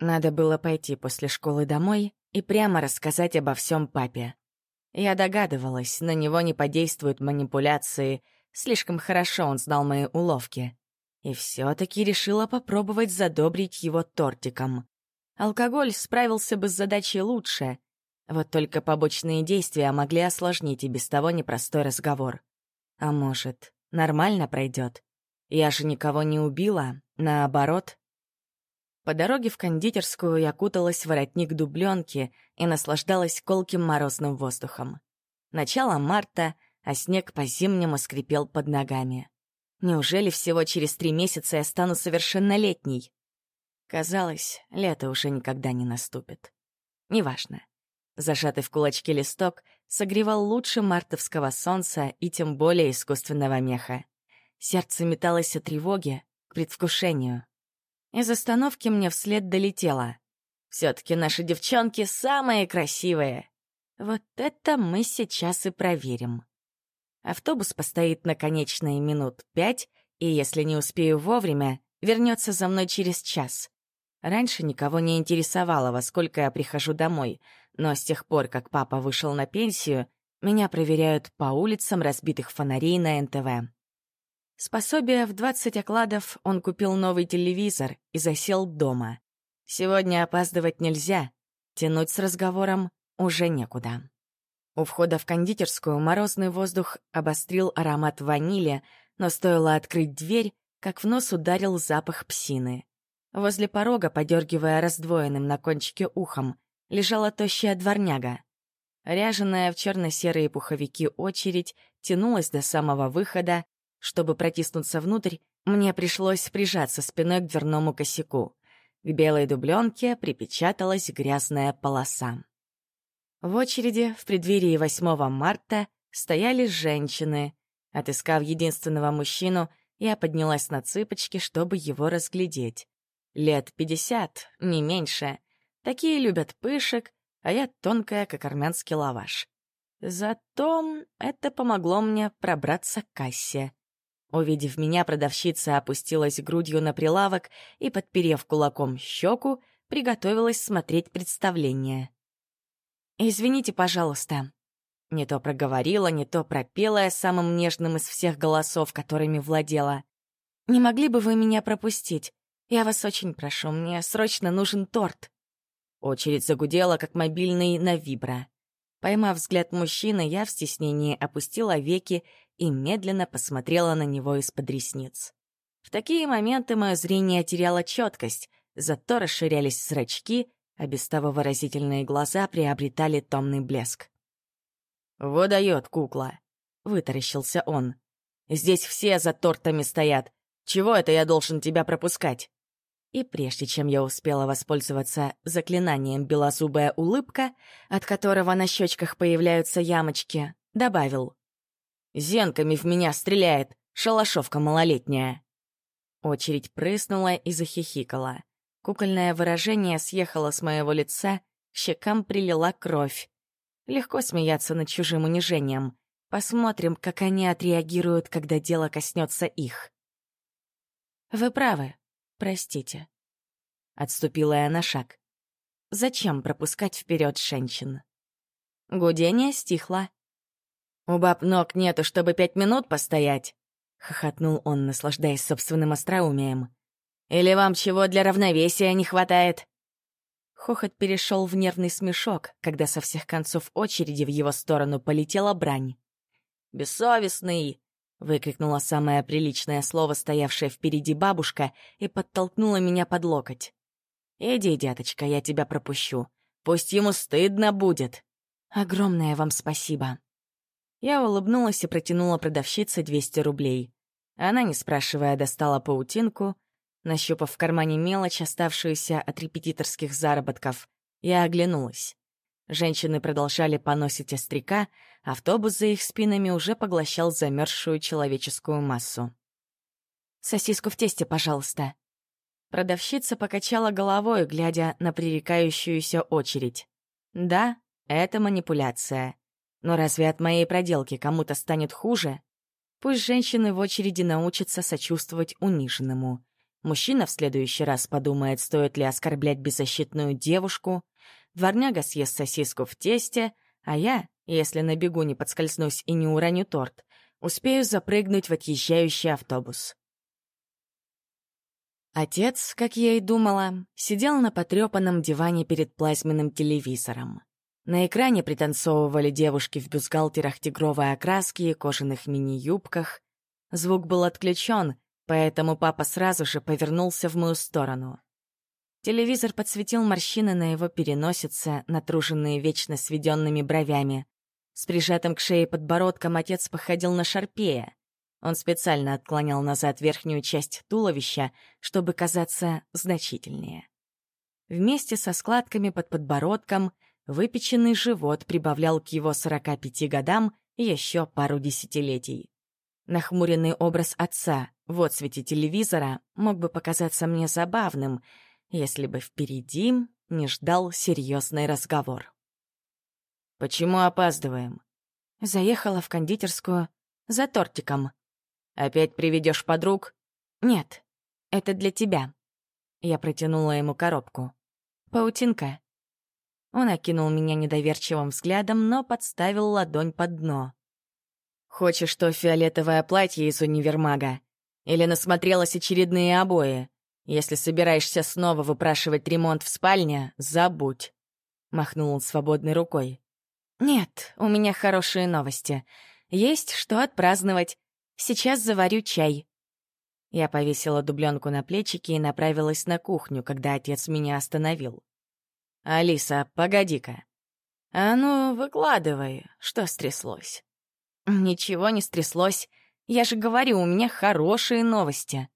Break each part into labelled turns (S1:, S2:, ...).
S1: Надо было пойти после школы домой и прямо рассказать обо всем папе. Я догадывалась, на него не подействуют манипуляции, слишком хорошо он знал мои уловки. И все таки решила попробовать задобрить его тортиком. Алкоголь справился бы с задачей лучше, вот только побочные действия могли осложнить и без того непростой разговор. А может, нормально пройдет? Я же никого не убила, наоборот. По дороге в кондитерскую я куталась в воротник дубленки и наслаждалась колким морозным воздухом. Начало марта, а снег по-зимнему скрипел под ногами. Неужели всего через три месяца я стану совершеннолетней? Казалось, лето уже никогда не наступит. Неважно. Зажатый в кулачке листок согревал лучше мартовского солнца и тем более искусственного меха. Сердце металось от тревоги к предвкушению. Из остановки мне вслед долетело. все таки наши девчонки самые красивые. Вот это мы сейчас и проверим. Автобус постоит на конечные минут пять, и если не успею вовремя, вернется за мной через час. Раньше никого не интересовало, во сколько я прихожу домой, но с тех пор, как папа вышел на пенсию, меня проверяют по улицам разбитых фонарей на НТВ. Способие в 20 окладов он купил новый телевизор и засел дома. Сегодня опаздывать нельзя, тянуть с разговором уже некуда. У входа в кондитерскую морозный воздух обострил аромат ванили, но стоило открыть дверь, как в нос ударил запах псины. Возле порога, подергивая раздвоенным на кончике ухом, лежала тощая дворняга. Ряженая в черно-серые пуховики очередь тянулась до самого выхода, чтобы протиснуться внутрь, мне пришлось прижаться спиной к дверному косяку. К белой дубленке припечаталась грязная полоса. В очереди в преддверии 8 марта стояли женщины. Отыскав единственного мужчину, я поднялась на цыпочки, чтобы его разглядеть. Лет пятьдесят, не меньше. Такие любят пышек, а я тонкая, как армянский лаваш. Зато это помогло мне пробраться к кассе. Увидев меня, продавщица опустилась грудью на прилавок и, подперев кулаком щеку, приготовилась смотреть представление. «Извините, пожалуйста». Не то проговорила, не то пропела я самым нежным из всех голосов, которыми владела. «Не могли бы вы меня пропустить? Я вас очень прошу, мне срочно нужен торт». Очередь загудела, как мобильный на вибро. Поймав взгляд мужчины, я в стеснении опустила веки и медленно посмотрела на него из-под ресниц. В такие моменты мое зрение теряло четкость, зато расширялись зрачки, а без того выразительные глаза приобретали томный блеск. «Выдает кукла», — вытаращился он. «Здесь все за тортами стоят. Чего это я должен тебя пропускать?» И прежде чем я успела воспользоваться заклинанием «белозубая улыбка», от которого на щечках появляются ямочки, добавил Зенками в меня стреляет, шалашовка малолетняя. Очередь прыснула и захихикала. Кукольное выражение съехало с моего лица, к щекам прилила кровь. Легко смеяться над чужим унижением. Посмотрим, как они отреагируют, когда дело коснется их. «Вы правы. Простите». Отступила я на шаг. «Зачем пропускать вперед женщин?» Гудение стихло. «У баб ног нету, чтобы пять минут постоять», — хохотнул он, наслаждаясь собственным остроумием. «Или вам чего для равновесия не хватает?» Хохот перешел в нервный смешок, когда со всех концов очереди в его сторону полетела брань. «Бессовестный!» — выкрикнула самое приличное слово, стоявшая впереди бабушка, и подтолкнула меня под локоть. «Иди, деточка, я тебя пропущу. Пусть ему стыдно будет». «Огромное вам спасибо», я улыбнулась и протянула продавщице 200 рублей. Она, не спрашивая, достала паутинку. Нащупав в кармане мелочь, оставшуюся от репетиторских заработков, я оглянулась. Женщины продолжали поносить остряка, автобус за их спинами уже поглощал замерзшую человеческую массу. «Сосиску в тесте, пожалуйста». Продавщица покачала головой, глядя на пререкающуюся очередь. «Да, это манипуляция. Но разве от моей проделки кому-то станет хуже? Пусть женщины в очереди научатся сочувствовать униженному. Мужчина в следующий раз подумает, стоит ли оскорблять беззащитную девушку. Дворняга съест сосиску в тесте, а я, если на бегу не подскользнусь и не уроню торт, успею запрыгнуть в отъезжающий автобус. Отец, как я и думала, сидел на потрепанном диване перед плазменным телевизором. На экране пританцовывали девушки в бюстгальтерах тигровой окраски и кожаных мини-юбках. Звук был отключен, поэтому папа сразу же повернулся в мою сторону. Телевизор подсветил морщины на его переносице, натруженные вечно сведенными бровями. С прижатым к шее подбородком отец походил на шарпея. Он специально отклонял назад верхнюю часть туловища, чтобы казаться значительнее. Вместе со складками под подбородком выпеченный живот прибавлял к его 45 годам еще пару десятилетий. Нахмуренный образ отца в отсвете телевизора мог бы показаться мне забавным, если бы впереди не ждал серьезный разговор. «Почему опаздываем?» Заехала в кондитерскую за тортиком. «Опять приведешь подруг?» «Нет, это для тебя». Я протянула ему коробку. «Паутинка». Он окинул меня недоверчивым взглядом, но подставил ладонь под дно. «Хочешь то фиолетовое платье из универмага? Или насмотрелась очередные обои? Если собираешься снова выпрашивать ремонт в спальне, забудь». Махнул он свободной рукой. «Нет, у меня хорошие новости. Есть что отпраздновать. Сейчас заварю чай». Я повесила дубленку на плечики и направилась на кухню, когда отец меня остановил. «Алиса, погоди-ка. А ну, выкладывай, что стряслось?» «Ничего не стряслось. Я же говорю, у меня хорошие новости».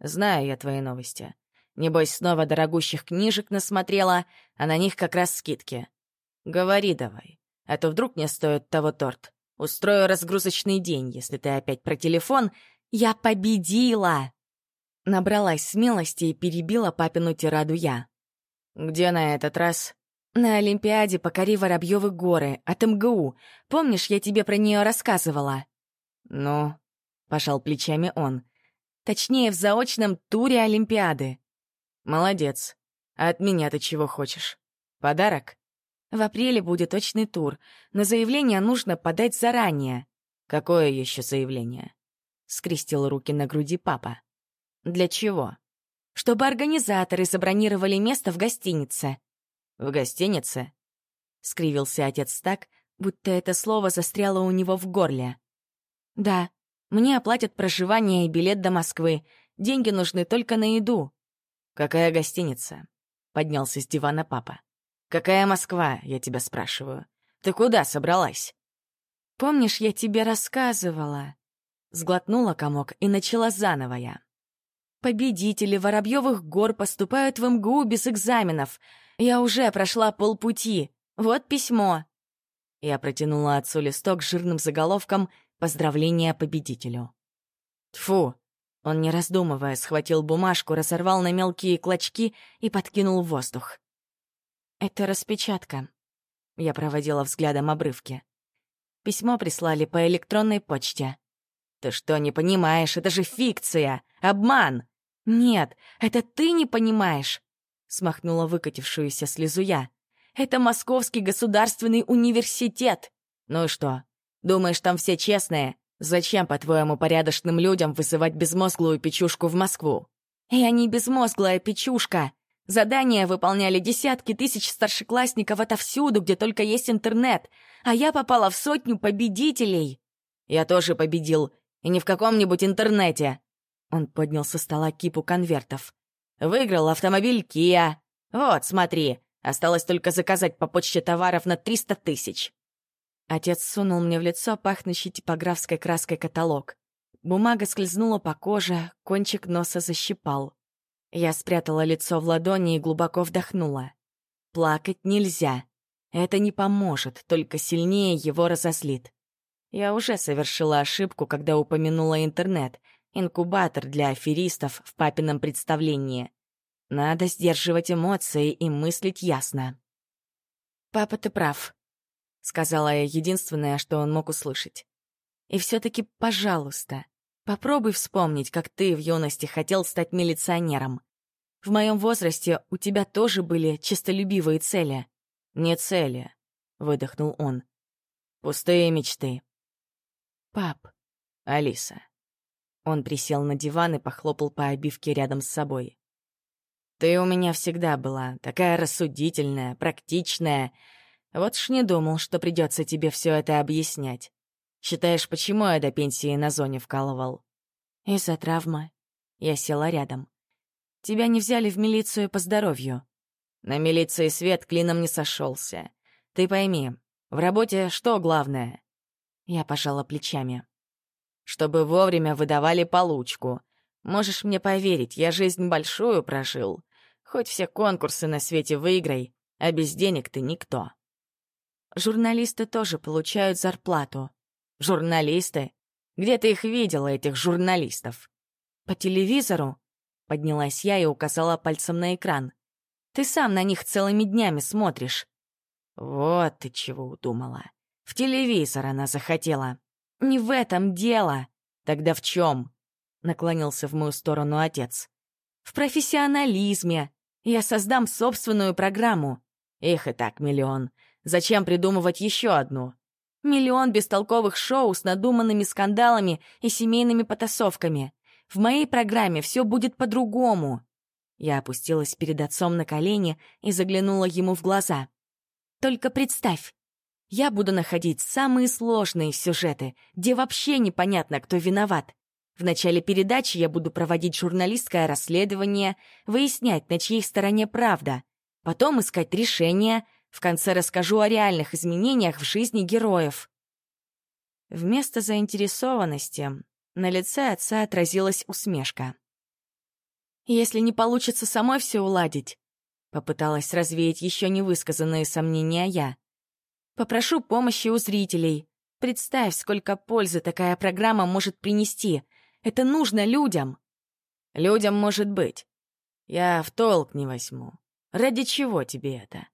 S1: «Знаю я твои новости. Небось, снова дорогущих книжек насмотрела, а на них как раз скидки. Говори давай, а то вдруг мне стоит того торт. Устрою разгрузочный день, если ты опять про телефон. Я победила!» Набралась смелости и перебила папину тираду я. «Где на этот раз?» «На Олимпиаде покори Воробьёвы горы, от МГУ. Помнишь, я тебе про нее рассказывала?» «Ну?» — пожал плечами он. «Точнее, в заочном туре Олимпиады». «Молодец. А от меня ты чего хочешь? Подарок?» В апреле будет точный тур, но заявление нужно подать заранее. Какое еще заявление? Скрестил руки на груди папа. Для чего? Чтобы организаторы забронировали место в гостинице. В гостинице? Скривился отец так, будто это слово застряло у него в горле. Да, мне оплатят проживание и билет до Москвы. Деньги нужны только на еду. Какая гостиница? Поднялся с дивана папа. «Какая Москва?» — я тебя спрашиваю. «Ты куда собралась?» «Помнишь, я тебе рассказывала?» Сглотнула комок и начала заново я. «Победители Воробьевых гор поступают в МГУ без экзаменов. Я уже прошла полпути. Вот письмо». Я протянула отцу листок с жирным заголовком «Поздравление победителю». Тфу! Он, не раздумывая, схватил бумажку, разорвал на мелкие клочки и подкинул в воздух. «Это распечатка». Я проводила взглядом обрывки. Письмо прислали по электронной почте. «Ты что, не понимаешь? Это же фикция! Обман!» «Нет, это ты не понимаешь!» Смахнула выкатившуюся слезу я. «Это Московский государственный университет!» «Ну и что? Думаешь, там все честные? Зачем, по-твоему, порядочным людям вызывать безмозглую печушку в Москву?» «Я не безмозглая печушка!» Задания выполняли десятки тысяч старшеклассников отовсюду, где только есть интернет, а я попала в сотню победителей. Я тоже победил, и не в каком-нибудь интернете. Он поднял со стола кипу конвертов. Выиграл автомобиль Kia. Вот, смотри, осталось только заказать по почте товаров на 300 тысяч. Отец сунул мне в лицо пахнущий типографской краской каталог. Бумага скользнула по коже, кончик носа защипал. Я спрятала лицо в ладони и глубоко вдохнула. Плакать нельзя. Это не поможет, только сильнее его разозлит. Я уже совершила ошибку, когда упомянула интернет, инкубатор для аферистов в папином представлении. Надо сдерживать эмоции и мыслить ясно. «Папа, ты прав», — сказала я единственное, что он мог услышать. «И все-таки, пожалуйста, Попробуй вспомнить, как ты в юности хотел стать милиционером. В моем возрасте у тебя тоже были чистолюбивые цели. Не цели, — выдохнул он. Пустые мечты. Пап. Алиса. Он присел на диван и похлопал по обивке рядом с собой. Ты у меня всегда была такая рассудительная, практичная. Вот ж не думал, что придется тебе все это объяснять. Считаешь, почему я до пенсии на зоне вкалывал? Из-за травмы. Я села рядом. Тебя не взяли в милицию по здоровью. На милиции свет клином не сошелся. Ты пойми, в работе что главное? Я пожала плечами. Чтобы вовремя выдавали получку. Можешь мне поверить, я жизнь большую прожил. Хоть все конкурсы на свете выиграй, а без денег ты никто. Журналисты тоже получают зарплату. Журналисты? Где ты их видела, этих журналистов? По телевизору? Поднялась я и указала пальцем на экран. Ты сам на них целыми днями смотришь. Вот ты чего удумала. В телевизор она захотела. Не в этом дело. Тогда в чем? Наклонился в мою сторону отец. В профессионализме. Я создам собственную программу. Их и так миллион. Зачем придумывать еще одну? Миллион бестолковых шоу с надуманными скандалами и семейными потасовками. В моей программе все будет по-другому. Я опустилась перед отцом на колени и заглянула ему в глаза. Только представь, я буду находить самые сложные сюжеты, где вообще непонятно, кто виноват. В начале передачи я буду проводить журналистское расследование, выяснять, на чьей стороне правда, потом искать решения, в конце расскажу о реальных изменениях в жизни героев. Вместо заинтересованности на лице отца отразилась усмешка. «Если не получится самой все уладить», — попыталась развеять еще невысказанные сомнения я. «Попрошу помощи у зрителей. Представь, сколько пользы такая программа может принести. Это нужно людям». «Людям может быть. Я в толк не возьму. Ради чего тебе это?»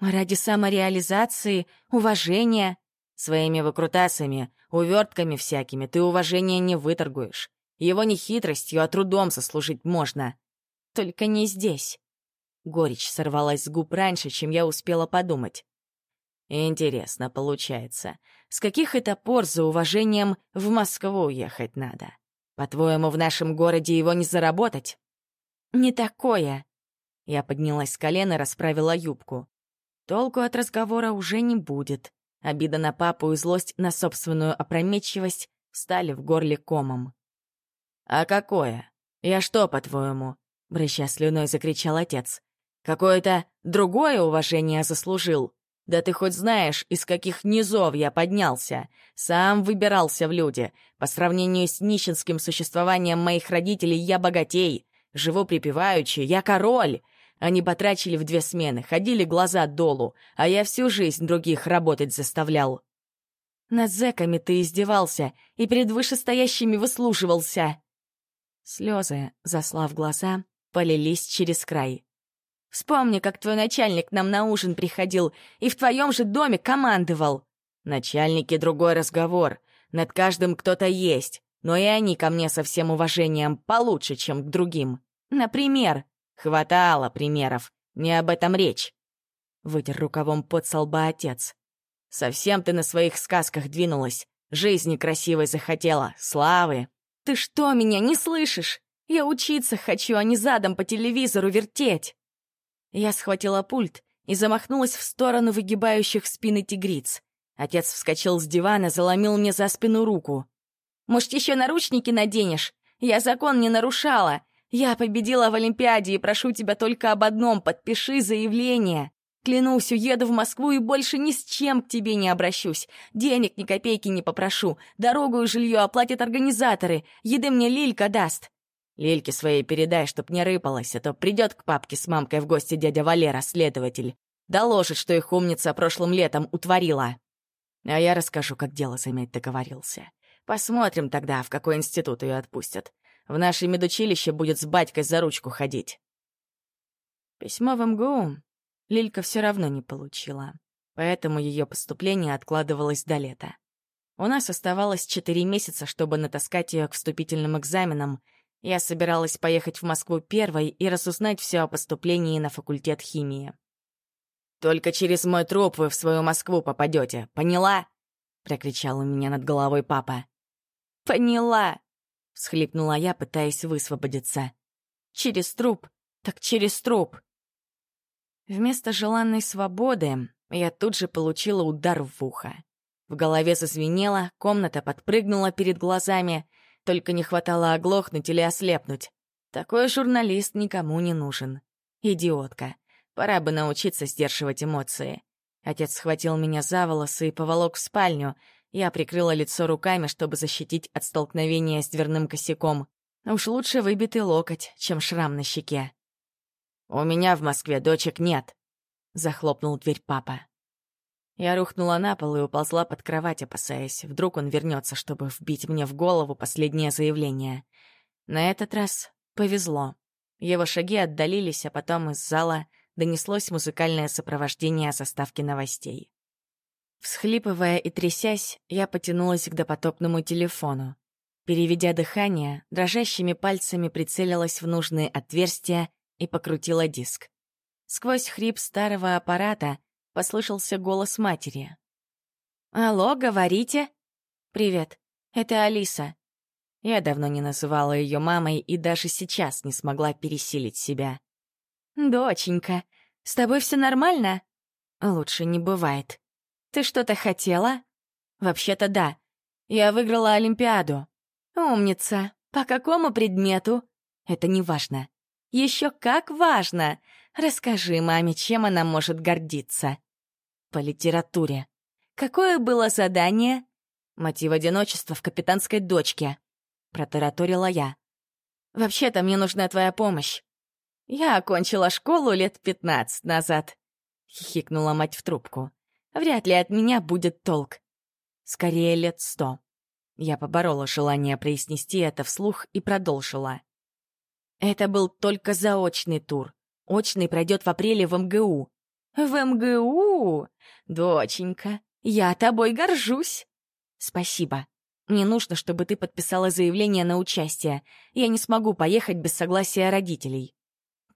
S1: «Ради самореализации, уважения. Своими выкрутасами Увертками всякими ты уважения не выторгуешь. Его не хитростью, а трудом сослужить можно. Только не здесь. Горечь сорвалась с губ раньше, чем я успела подумать. Интересно получается, с каких это пор за уважением в Москву ехать надо? По-твоему, в нашем городе его не заработать? Не такое. Я поднялась с колена и расправила юбку. Толку от разговора уже не будет. Обида на папу и злость на собственную опрометчивость стали в горле комом. «А какое? Я что, по-твоему?» — брыща слюной закричал отец. «Какое-то другое уважение заслужил? Да ты хоть знаешь, из каких низов я поднялся. Сам выбирался в люди. По сравнению с нищенским существованием моих родителей я богатей. Живу припеваючи, я король. Они потрачили в две смены, ходили глаза долу, а я всю жизнь других работать заставлял. Над зэками ты издевался и перед вышестоящими выслуживался. Слезы, заслав глаза, полились через край. Вспомни, как твой начальник нам на ужин приходил и в твоем же доме командовал. Начальники — другой разговор. Над каждым кто-то есть, но и они ко мне со всем уважением получше, чем к другим. Например, Хватало примеров, не об этом речь. Вытер рукавом под со лба отец. Совсем ты на своих сказках двинулась. Жизни красивой захотела, славы. Ты что, меня не слышишь? Я учиться хочу, а не задом по телевизору вертеть. Я схватила пульт и замахнулась в сторону выгибающих спины тигриц. Отец вскочил с дивана, заломил мне за спину руку. «Может, еще наручники наденешь? Я закон не нарушала. Я победила в Олимпиаде и прошу тебя только об одном — подпиши заявление. Клянусь, уеду в Москву и больше ни с чем к тебе не обращусь. Денег ни копейки не попрошу. Дорогу и жилье оплатят организаторы. Еды мне Лилька даст. Лильке своей передай, чтоб не рыпалась, а то придет к папке с мамкой в гости дядя Валера, следователь. Доложит, что их умница прошлым летом утворила. А я расскажу, как дело замять договорился. Посмотрим тогда, в какой институт ее отпустят. В наше медучилище будет с батькой за ручку ходить. Письмо в МГУ Лилька все равно не получила, поэтому ее поступление откладывалось до лета. У нас оставалось четыре месяца, чтобы натаскать ее к вступительным экзаменам. Я собиралась поехать в Москву первой и разузнать все о поступлении на факультет химии. «Только через мой труп вы в свою Москву попадете, поняла?» — прокричал у меня над головой папа. «Поняла!» — всхлипнула я, пытаясь высвободиться. «Через труп, так через труп!» Вместо желанной свободы я тут же получила удар в ухо. В голове зазвенело, комната подпрыгнула перед глазами, только не хватало оглохнуть или ослепнуть. Такой журналист никому не нужен. Идиотка. Пора бы научиться сдерживать эмоции. Отец схватил меня за волосы и поволок в спальню. Я прикрыла лицо руками, чтобы защитить от столкновения с дверным косяком. Уж лучше выбитый локоть, чем шрам на щеке. «У меня в Москве дочек нет», — захлопнул дверь папа. Я рухнула на пол и уползла под кровать, опасаясь, вдруг он вернется, чтобы вбить мне в голову последнее заявление. На этот раз повезло. Его шаги отдалились, а потом из зала донеслось музыкальное сопровождение составки новостей. Всхлипывая и трясясь, я потянулась к допотопному телефону. Переведя дыхание, дрожащими пальцами прицелилась в нужные отверстия и покрутила диск. Сквозь хрип старого аппарата послышался голос матери. «Алло, говорите?» «Привет, это Алиса». Я давно не называла ее мамой и даже сейчас не смогла пересилить себя. «Доченька, с тобой все нормально?» «Лучше не бывает. Ты что-то хотела?» «Вообще-то да. Я выиграла Олимпиаду». «Умница. По какому предмету?» «Это не важно». «Еще как важно! Расскажи маме, чем она может гордиться». «По литературе». «Какое было задание?» «Мотив одиночества в капитанской дочке», — протараторила я. «Вообще-то мне нужна твоя помощь. «Я окончила школу лет пятнадцать назад», — хихикнула мать в трубку. «Вряд ли от меня будет толк. Скорее, лет сто». Я поборола желание произнести это вслух и продолжила. Это был только заочный тур. Очный пройдет в апреле в МГУ. В МГУ? Доченька, я тобой горжусь. Спасибо. Мне нужно, чтобы ты подписала заявление на участие. Я не смогу поехать без согласия родителей.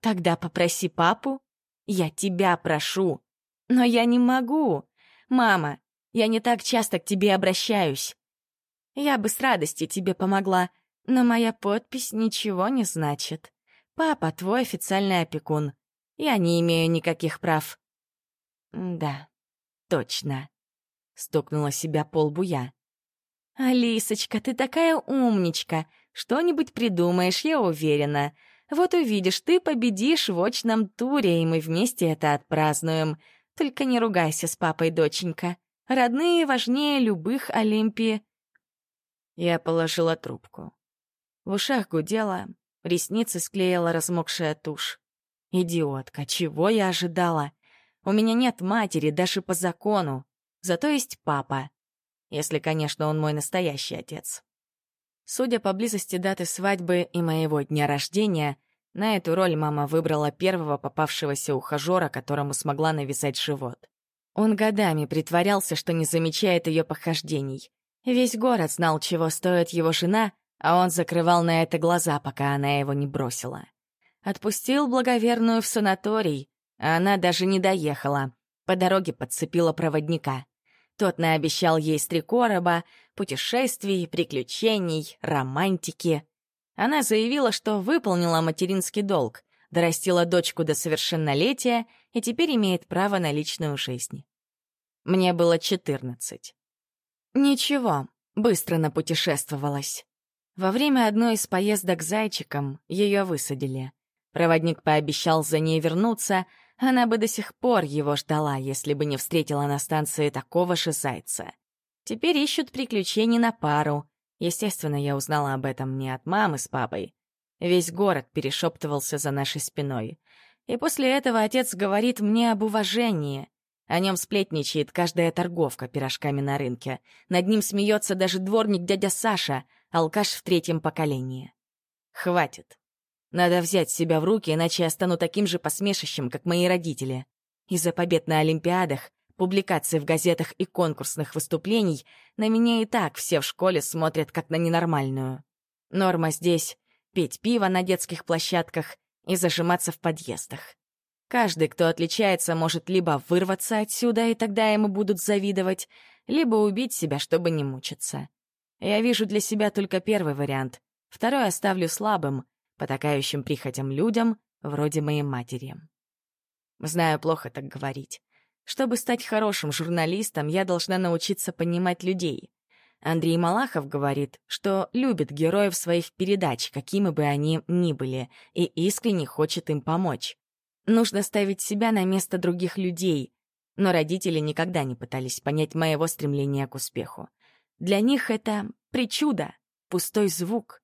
S1: Тогда попроси папу. Я тебя прошу. Но я не могу. Мама, я не так часто к тебе обращаюсь. Я бы с радостью тебе помогла, но моя подпись ничего не значит. Папа твой официальный опекун. Я не имею никаких прав. Да, точно. Стукнула себя по лбу я. «Алисочка, ты такая умничка. Что-нибудь придумаешь, я уверена. Вот увидишь, ты победишь в очном туре, и мы вместе это отпразднуем. Только не ругайся с папой, доченька. Родные важнее любых Олимпии. Я положила трубку. В ушах гудела, ресницы склеила размокшая тушь. Идиотка, чего я ожидала? У меня нет матери даже по закону. Зато есть папа. Если, конечно, он мой настоящий отец. Судя по близости даты свадьбы и моего дня рождения, на эту роль мама выбрала первого попавшегося ухажера, которому смогла навязать живот. Он годами притворялся, что не замечает ее похождений. Весь город знал, чего стоит его жена, а он закрывал на это глаза, пока она его не бросила. Отпустил благоверную в санаторий, а она даже не доехала. По дороге подцепила проводника. Тот наобещал ей с три короба, путешествий, приключений, романтики. Она заявила, что выполнила материнский долг, дорастила дочку до совершеннолетия и теперь имеет право на личную жизнь. Мне было четырнадцать. Ничего, быстро напутешествовалась. Во время одной из поездок зайчиком ее высадили. Проводник пообещал за ней вернуться — она бы до сих пор его ждала, если бы не встретила на станции такого же зайца. Теперь ищут приключений на пару. Естественно, я узнала об этом не от мамы с папой. Весь город перешептывался за нашей спиной. И после этого отец говорит мне об уважении. О нем сплетничает каждая торговка пирожками на рынке. Над ним смеется даже дворник дядя Саша, алкаш в третьем поколении. Хватит. Надо взять себя в руки, иначе я стану таким же посмешищем, как мои родители. Из-за побед на Олимпиадах публикаций в газетах и конкурсных выступлений, на меня и так все в школе смотрят как на ненормальную. Норма здесь — пить пиво на детских площадках и зажиматься в подъездах. Каждый, кто отличается, может либо вырваться отсюда, и тогда ему будут завидовать, либо убить себя, чтобы не мучиться. Я вижу для себя только первый вариант. Второй оставлю слабым, потакающим прихотям людям, вроде моей матери. Знаю, плохо так говорить. Чтобы стать хорошим журналистом, я должна научиться понимать людей. Андрей Малахов говорит, что любит героев своих передач, какими бы они ни были, и искренне хочет им помочь. Нужно ставить себя на место других людей, но родители никогда не пытались понять моего стремления к успеху. Для них это причуда, пустой звук.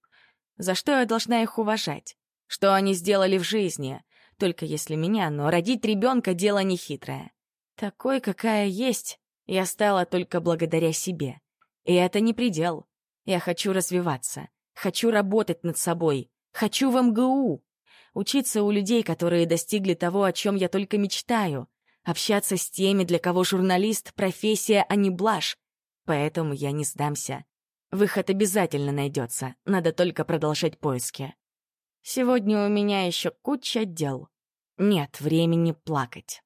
S1: За что я должна их уважать? Что они сделали в жизни? Только если меня, но родить ребенка — дело нехитрое. Такой, какая есть, я стала только благодаря себе. И это не предел. Я хочу развиваться, хочу работать над собой, хочу в МГУ, учиться у людей, которые достигли того, о чем я только мечтаю, общаться с теми, для кого журналист — профессия, а не блажь. Поэтому я не сдамся. Выход обязательно найдется, надо только продолжать поиски. Сегодня у меня еще куча дел. Нет времени плакать.